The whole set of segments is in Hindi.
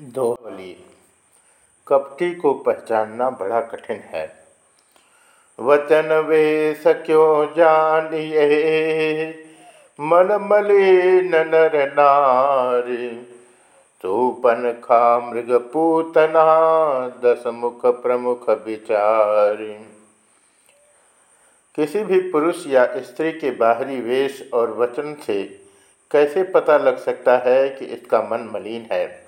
दोहली। कपटी को पहचानना बड़ा कठिन है। वचन वे सक्यों जानिए, मन मलिन नर नारी। तूपन खा मृग पूतना दस मुख प्रमुख विचारी। किसी भी पुरुष या स्त्री के बाहरी वेश और वचन से कैसे पता लग सकता है कि इसका मन मलिन है?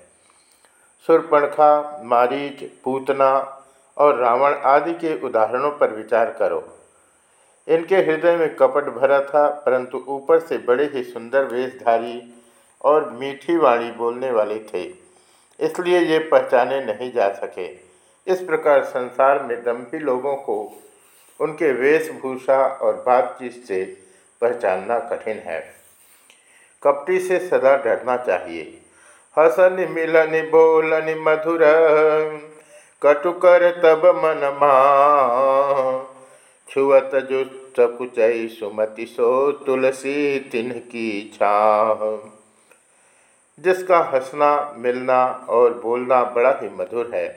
सुरपणखा, मारीच, पूतना और रावण आदि के उदाहरणों पर विचार करो। इनके हृदय में कपट भरा था, परंतु ऊपर से बड़े ही सुंदर वेशधारी और मीठी वाणी बोलने वाले थे। इसलिए ये पहचाने नहीं जा सके। इस प्रकार संसार में दम्भी लोगों को उनके वेशभूषा और बातचीत से पहचानना कठिन है। कपटी से सदा डरना चाहिए। हसन मिलन बोलन मधुर, कटुकर तब मन छुअत जो चकुचई सुमति सो तुलसी तिन्ह की छा जिसका हंसना, मिलना और बोलना बड़ा ही मधुर है।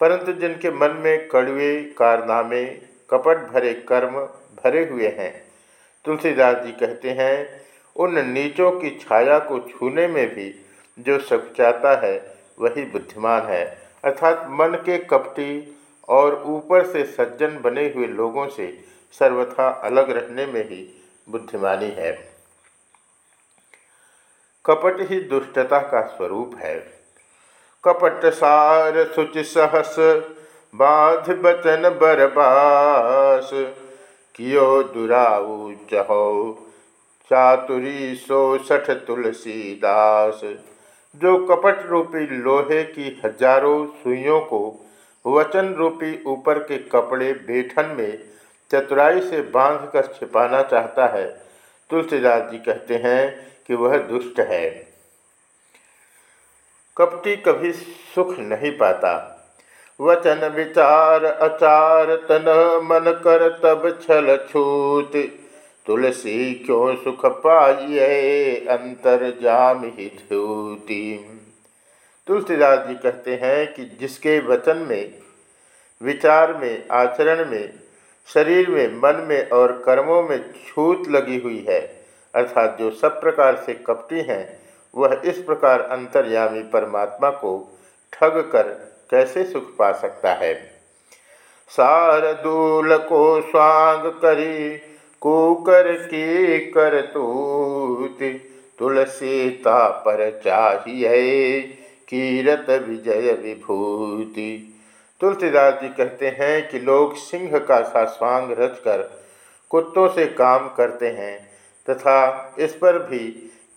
परंतु जिनके मन में कड़वे कारनामे, कपट भरे कर्म भरे हुए हैं, तुलसीदास जी कहते हैं, उन नीचों की छाया को छूने में भी जो सकुचाता है, वही बुद्धिमान है। अर्थात मन के कपटी और ऊपर से सज्जन बने हुए लोगों से सर्वथा अलग रहने में ही बुद्धिमानी है। कपट ही दुष्टता का स्वरूप है। कपट सार सुच सहस, बाध बचन बरबास। कियो दुराऊ चहो, चातुरी सो सठ तुलसीदास। जो कपट रूपी लोहे की हज़ारों सुइयों को वचन रूपी ऊपर के कपड़े बेठन में चतुराई से बांधकर छिपाना चाहता है, तुलसीदास जी कहते हैं कि वह दुष्ट है। कपटी कभी सुख नहीं पाता। वचन विचार अचार तन मन कर तब छल छूत तुलसी क्यों सुख पाइए अंतर जाम ही ध्योति तुलसीदास जी कहते हैं कि जिसके वचन में, विचार में, आचरण में, शरीर में, मन में और कर्मों में छूत लगी हुई है, अर्थात जो सब प्रकार से कपटी हैं, वह इस प्रकार अंतर्यामी परमात्मा को ठग कर कैसे सुख पा सकता है? सारदूल को स्वांग करी कुकर की करतूत तुलसीता पर चाहिए कीरत विजय विभूति। तुलसीदास जी कहते हैं कि लोग सिंह का सा स्वांग रचकर कुत्तों से काम करते हैं तथा इस पर भी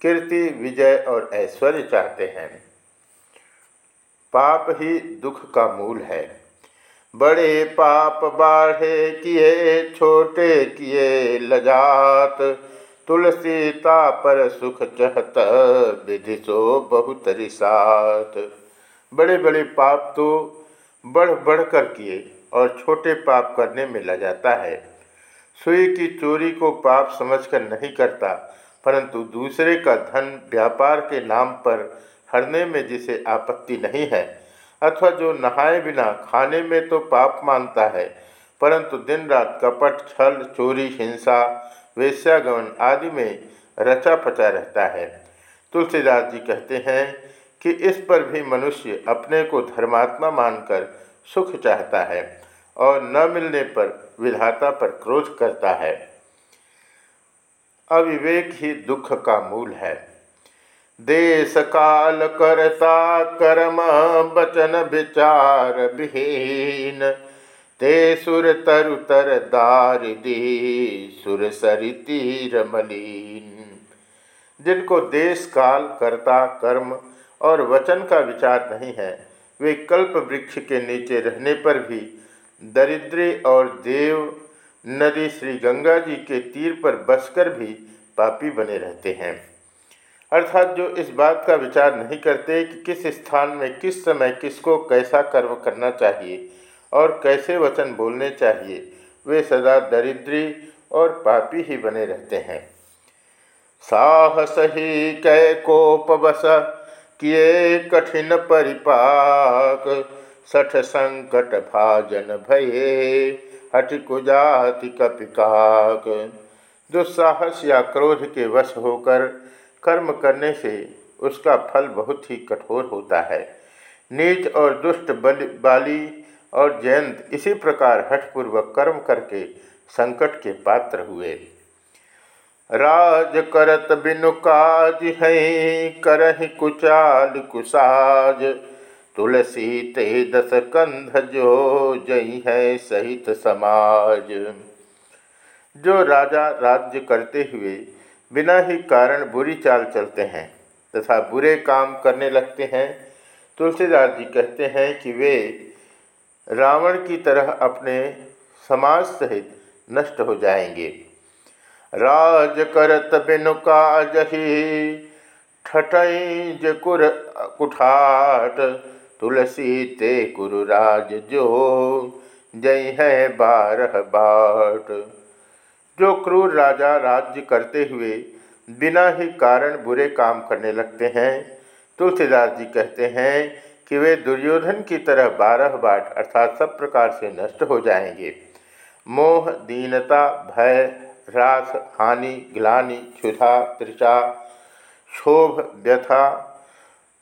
कीर्ति, विजय और ऐश्वर्य चाहते हैं। पाप ही दुख का मूल है। बड़े पाप बाढ़े किए, छोटे किए लजात। तुलसीता पर सुख चहत, विधि सो बहुत रिसात। बड़े बड़े पाप तो बढ़ बढ़ कर किए और छोटे पाप करने में लजाता है। सुई की चोरी को पाप समझकर नहीं करता, परंतु दूसरे का धन व्यापार के नाम पर हरने में जिसे आपत्ति नहीं है अथवा जो नहाए बिना खाने में तो पाप मानता है, परंतु दिन रात कपट, छल, चोरी, हिंसा, वेश्यागमन आदि में रचा पचा रहता है। तुलसीदास जी कहते हैं कि इस पर भी मनुष्य अपने को धर्मात्मा मानकर सुख चाहता है और न मिलने पर विधाता पर क्रोध करता है। अविवेक ही दुख का मूल है। देश काल करता कर्म, बचन, विचार विहीन। ते सुर तरु तर दार दारिदी सुर सरी तीर मलिन। जिनको देश काल कर्ता कर्म और वचन का विचार नहीं है, वे कल्प वृक्ष के नीचे रहने पर भी दरिद्री और देव नदी श्री गंगा जी के तीर पर बसकर भी पापी बने रहते हैं। अर्थात जो इस बात का विचार नहीं करते कि किस स्थान में, किस समय किसको कैसा कर्म करना चाहिए और कैसे वचन बोलने चाहिए, वे सदा दरिद्री और पापी ही बने रहते हैं। साहस ही कै कोपवस किए कठिन परिपाक, सठ संकट भाजन भये हट कुजाति कपिकाक। दुस्साहस या क्रोध के वश होकर कर्म करने से उसका फल बहुत ही कठोर होता है। नीच और दुष्ट बल, बाली और जयंत इसी प्रकार हठपूर्वक कर्म करके संकट के पात्र हुए। राज करत बिनु काज है, करहि कुचाल कुसाज। तुलसी ते दस कंध जो जई है सहित समाज। जो राजा राज्य करते हुए बिना ही कारण बुरी चाल चलते हैं तथा बुरे काम करने लगते हैं। तुलसीदास जी कहते हैं कि वे रावण की तरह अपने समाज सहित नष्ट हो जाएँगे। राज करत बिनु काजही ठठई जकुर कुठाट, तुलसी ते कुरुराज जो, जय है बारह बाट। जो क्रूर राजा राज्य करते हुए बिना ही कारण बुरे काम करने लगते हैं, तुलसीदास जी कहते हैं कि वे दुर्योधन की तरह बारह बाट अर्थात सब प्रकार से नष्ट हो जाएँगे। मोह, दीनता, भय ह्रास हानि, ग्लानि, क्षुधा त्रिषा क्षोभ, व्यथा,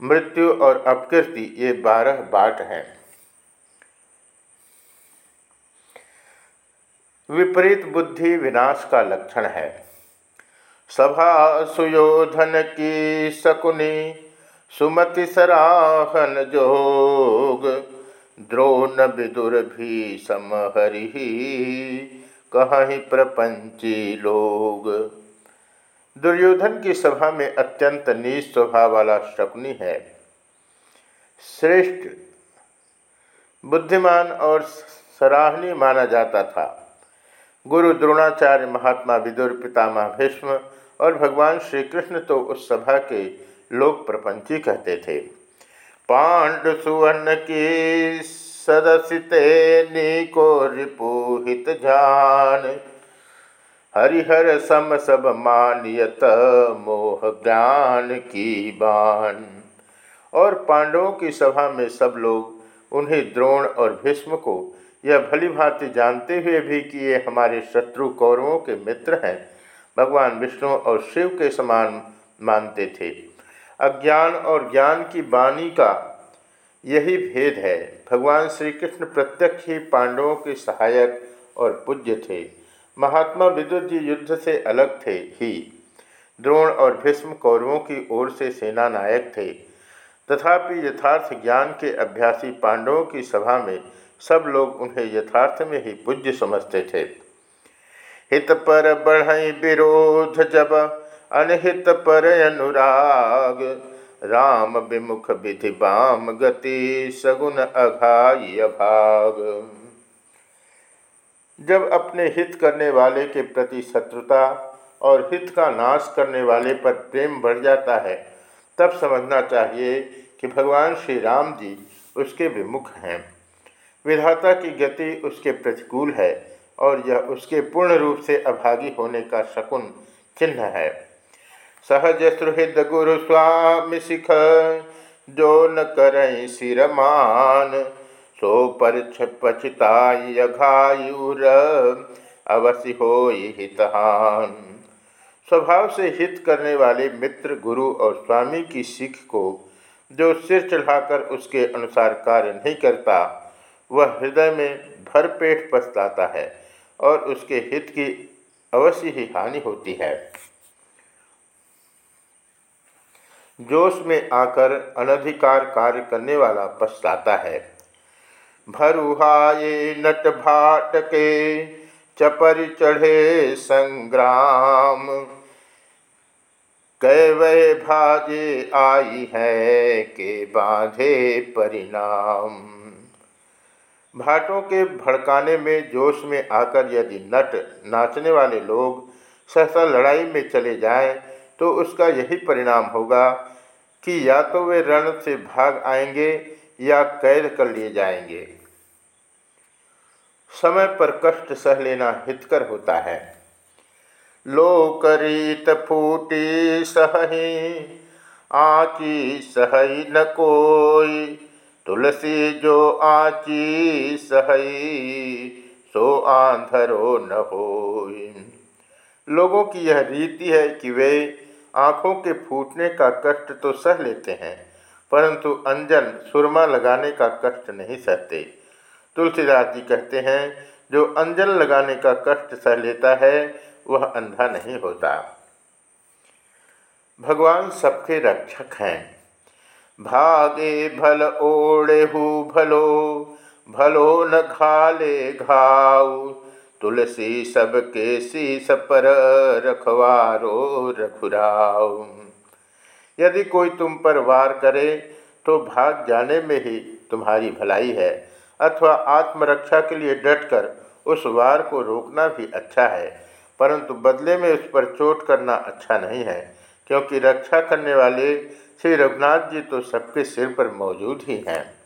मृत्यु और अपकृति ये बारह बाट हैं। विपरीत बुद्धि विनाश का लक्षण है। सभा सुयोधन की शकुनी, सुमति सराहन जोग, द्रोण विदुर भी समहरि कहीं प्रपंची लोग। दुर्योधन की सभा में अत्यंत नीच स्वभाव वाला शकुनी है। श्रेष्ठ, बुद्धिमान और सराहनीय माना जाता था। गुरु द्रोणाचार्य महात्मा विदुर पितामह भीष्म और भगवान श्री कृष्ण तो उस सभा के लोक प्रपंची कहते थे। पांड सुवर्ण की सदस्यते निको रिपुहित जान। हरिहर सम सब मानियत मोह ज्ञान की बान। और पांडवों की सभा में सब लोग उन्हें द्रोण और भीष्म को यह भली भांति जानते हुए भी कि ये हमारे शत्रु कौरवों के मित्र हैं। भगवान विष्णु और शिव के समान मानते थे। अज्ञान और ज्ञान की वाणी का यही भेद है। भगवान श्री कृष्ण प्रत्यक्ष ही पांडवों के सहायक और पूज्य थे। महात्मा विद्युत जी युद्ध से अलग थे ही। द्रोण और भीष्म कौरवों की ओर से सेना नायक थे। तथापि यथार्थ ज्ञान के अभ्यासी पांडवों की सभा में सब लोग उन्हें यथार्थ में ही पूज्य समझते थे। हित पर बढ़ विरोध जब, अनहित पर अनुराग। राम विमुख विधि बाम गति सगुन अघाई अभाग। जब अपने हित करने वाले के प्रति शत्रुता और हित का नाश करने वाले पर प्रेम बढ़ जाता है, तब समझना चाहिए कि भगवान श्री राम जी उसके विमुख हैं। विधाता की गति उसके प्रतिकूल है और यह उसके पूर्ण रूप से अभागी होने का शकुन चिन्ह है। सहज सुहृद गुरु स्वामी सिख, जो न करें सिरमान सो पर पचिताई अवश्य हो हितहान। स्वभाव से हित करने वाले मित्र गुरु और स्वामी की सीख को, जो सिर चढ़ाकर उसके अनुसार कार्य नहीं करता वह हृदय में भरपेट पछताता है और उसके हित की अवश्य ही हानि होती है। जोश में आकर अनधिकार कार्य करने वाला पछताता है। भरुहाए नट भाट के चपर चढ़े संग्राम। कैवय भाजे आई है के बांधे परिणाम। भाटों के भड़काने में जोश में आकर यदि नट नाचने वाले लोग सहसा लड़ाई में चले जाएँ तो उसका यही परिणाम होगा कि या तो वे रण से भाग आएँगे या कैद कर लिए जाएँगे। समय पर कष्ट सह लेना हितकर होता है। लोकरीत फूटी सही आची सहई न कोई तुलसी जो आची सहई सो आंधरो न हो लोगों की यह रीति है कि वे आँखों के फूटने का कष्ट तो सह लेते हैं, परंतु अंजन सुरमा लगाने का कष्ट नहीं सहते। तुलसीदास जी कहते हैं, जो अंजन लगाने का कष्ट सह लेता है, वह अंधा नहीं होता। भगवान सबके रक्षक हैं। भागे भल ओढ़ेहु भलो भलो न घाले घाऊ तुलसी सबके शीस पर रखवारो रघुराऊ यदि कोई तुम पर वार करे तो भाग जाने में ही तुम्हारी भलाई है, अथवा आत्मरक्षा के लिए डटकर उस वार को रोकना भी अच्छा है, परंतु बदले में उस पर चोट करना अच्छा नहीं है, क्योंकि रक्षा करने वाले श्री रघुनाथ जी तो सबके सिर पर मौजूद ही हैं।